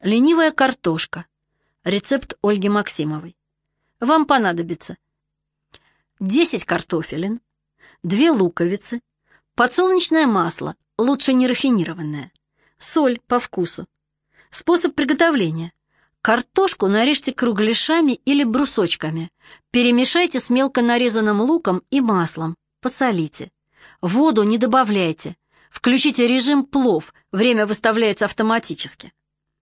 Ленивая картошка. Рецепт Ольги Максимовой. Вам понадобится 10 картофелин, 2 луковицы, подсолнечное масло, лучше не рафинированное, соль по вкусу. Способ приготовления. Картошку нарежьте кругляшами или брусочками. Перемешайте с мелко нарезанным луком и маслом. Посолите. Воду не добавляйте. Включите режим плов, время выставляется автоматически.